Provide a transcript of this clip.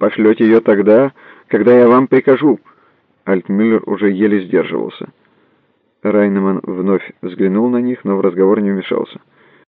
пошлете ее тогда, когда я вам прикажу». Альтмюллер уже еле сдерживался. Райнеман вновь взглянул на них, но в разговор не вмешался.